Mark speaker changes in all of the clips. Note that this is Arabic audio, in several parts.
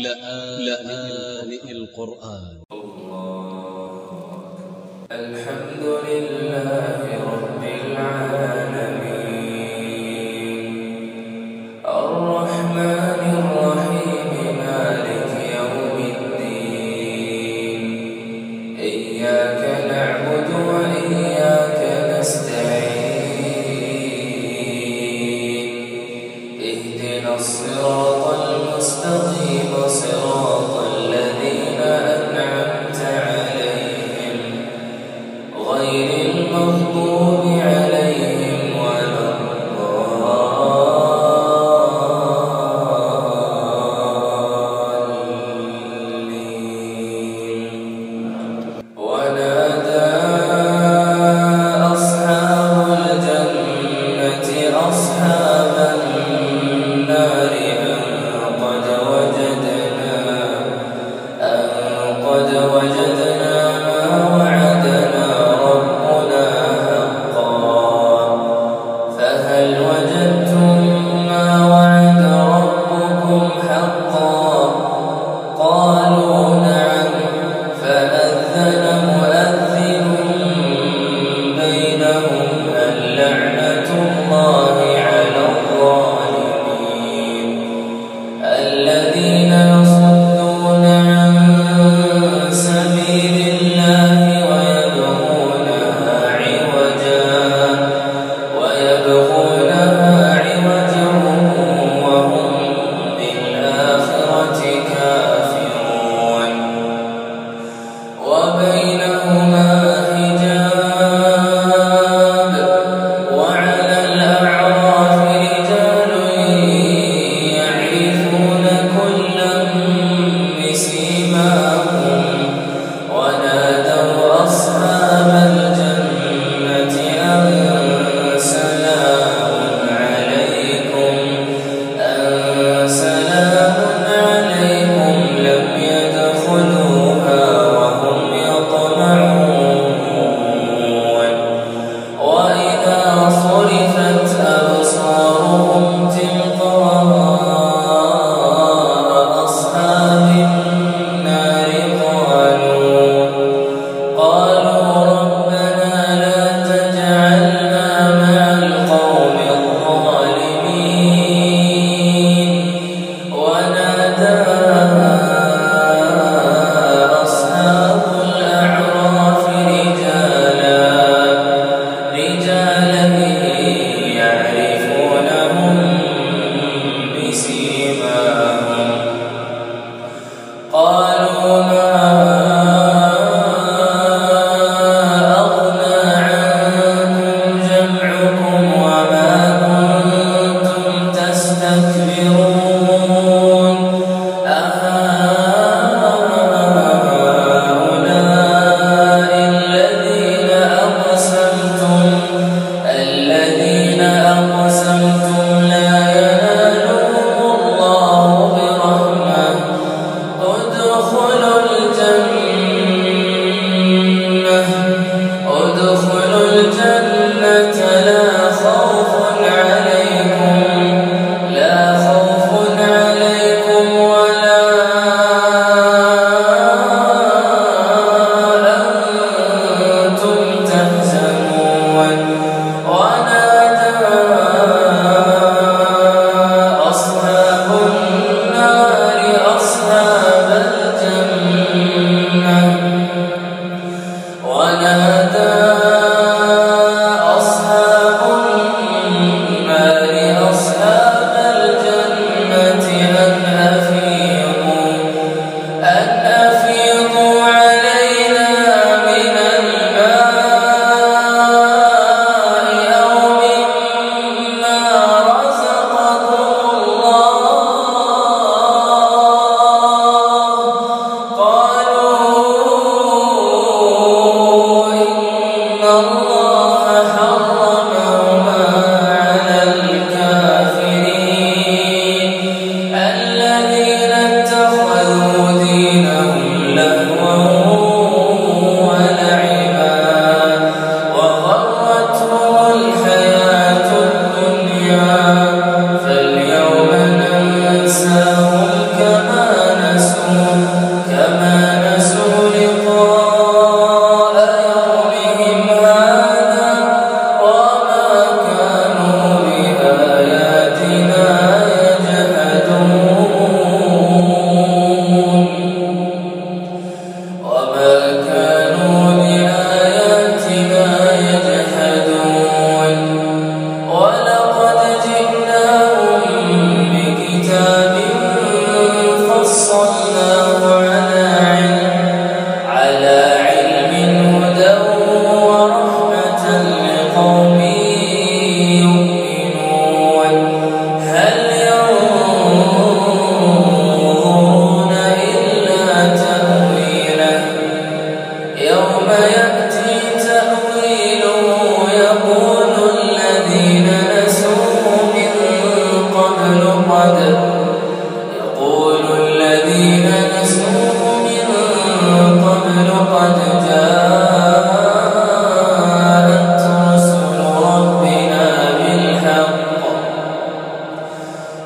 Speaker 1: لآن القرآن.
Speaker 2: الحمد لله رب العالمين. الرحمن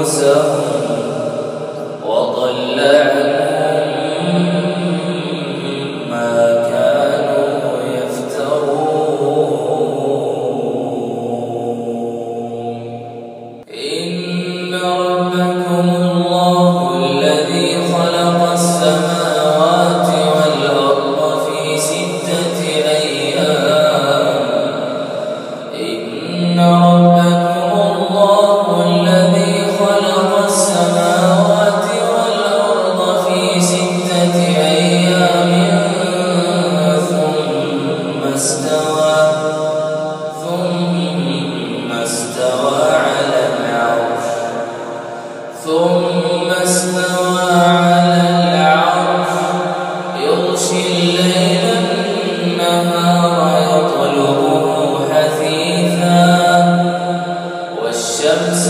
Speaker 2: والذي خبث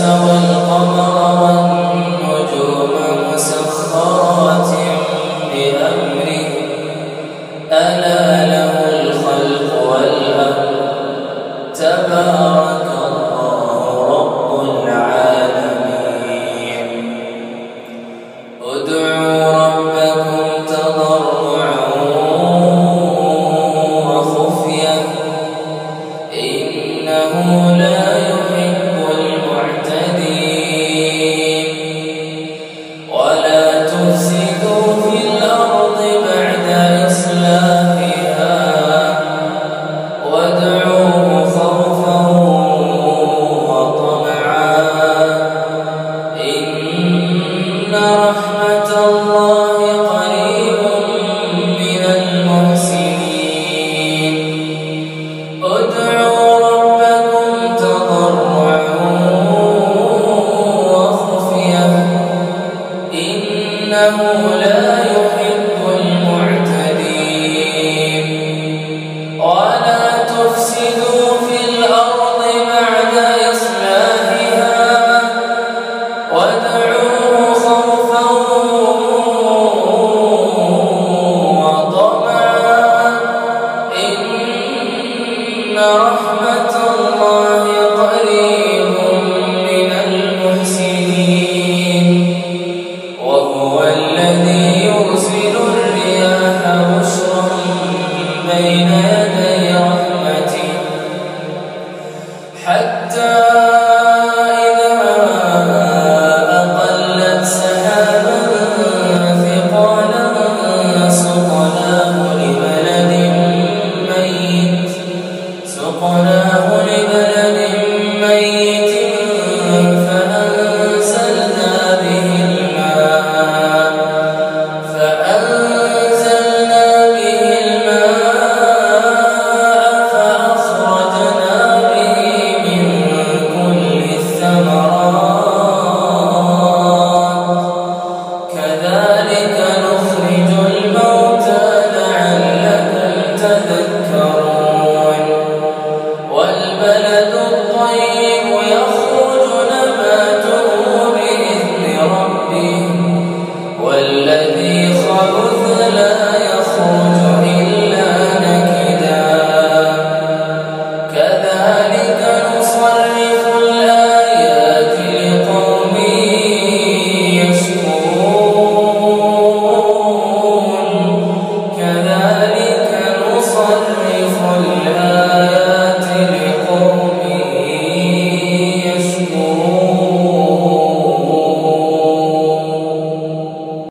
Speaker 2: لا